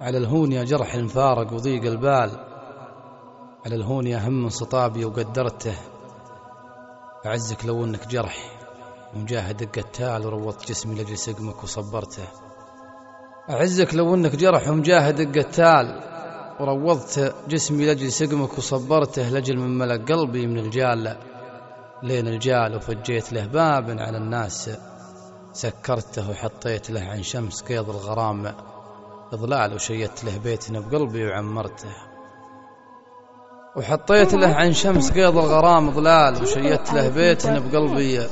على الهون يا جرح المفارق وضيق البال. على الهون يا هم انصطابي وقدرته أعزك لو أنك جرح ومجاهد قتال وروضت جسمي لأجل سقمك وصبرته. أعزك لو أنك جرح ومجاهد قتال وروضت جسمي لأجل سقمك وصبرته لأجل من ملك قلبي من الجال. لين الجال وفجيت له باب على الناس سكرته وحطيت له عن شمس قيض الغرام. إضلال وشيدت له بيتنا بقلبي وعمرته. وحطيت له عن شمس قيض الغرام ضلال وشيدت له بيتنا بقلبي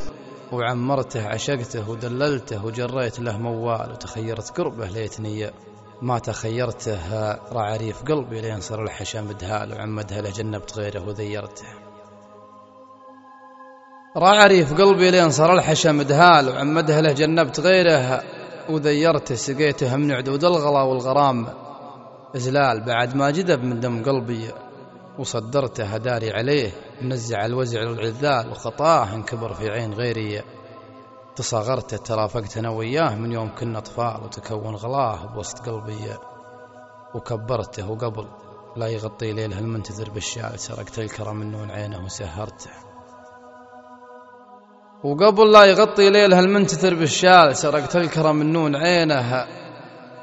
وعمرته عشقته ودللته وجريت له موال وتخيرت قربه ليتني. ما تخيرته رعريف قلبي لين صار الحشا مدهال وعمدها له جنبت غيره وذيرته. رعريف قلبي لين صار الحشا مدهال وعمدها له جنبت غيره وذيرته سقيته من عدود الغلا والغرام. إزلال بعد ما جذب من دم قلبي وصدرته هداري عليه منزع الوزع والعذال وخطاه انكبر في عين غيري. تصاغرته ترافقت أنا وياه من يوم كنا أطفال وتكون غلاه بوسط قلبي. وكبرته وقبل لا يغطي ليلة المنتظر بالشال؟ سرقت الكرم من نون عينه وسهرته. وقبل لا يغطي ليلها المنتثر بالشال؟ سرقت الكرم من نون عينه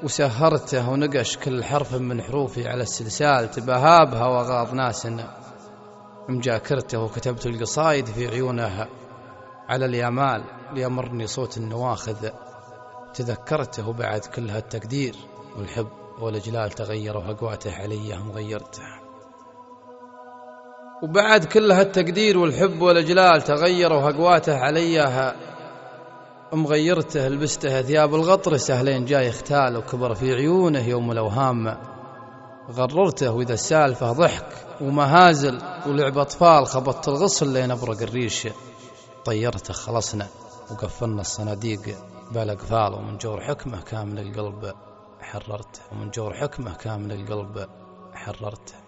وسهرته ونقش كل حرف من حروفي على السلسال تبهابها وغاض ناس مجاكرته وكتبت القصايد في عيونها على اليمال ليمرني صوت النواخذ تذكرته بعد كل هالتقدير والحب والإجلال تغيروا أقواته علي مغيرته وبعد كل هالتقدير والحب والإجلال تغيروا أقواته عليها مغيرته لبسته ثياب الغطر سهلين جاي اختال وكبر في عيونه يوم الأوهام. غررته وإذا السالفة ضحك ومهازل ولعب أطفال خبطت الغصن لين أبرق الريش. طيرته خلصنا وقفلنا الصناديق بالأقفال ومن جور حكمه كامل القلب. حررته ومن جور حكمه كامل القلب. حررته.